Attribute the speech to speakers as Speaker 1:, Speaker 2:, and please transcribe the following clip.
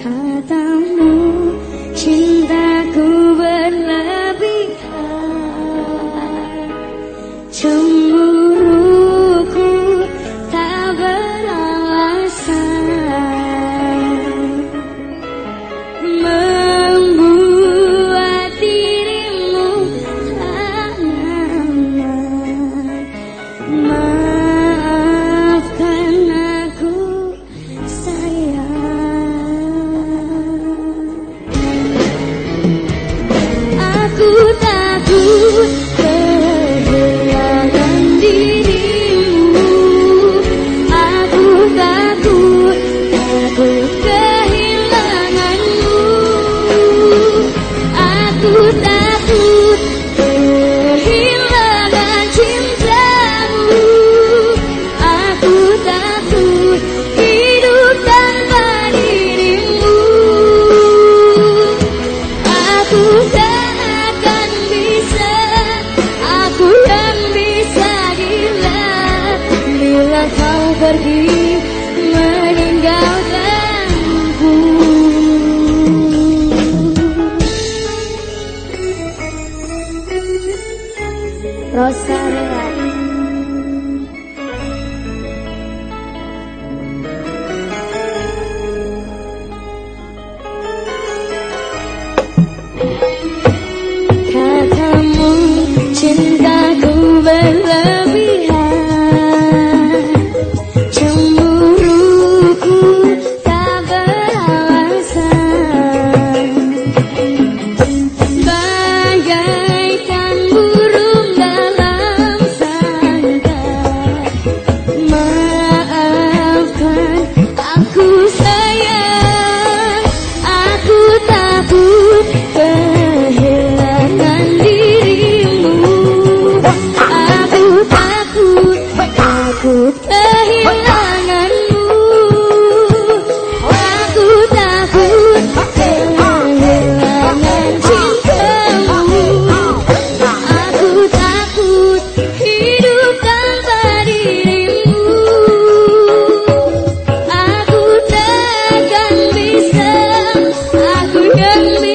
Speaker 1: 看到。Rosa Renata. Tell me.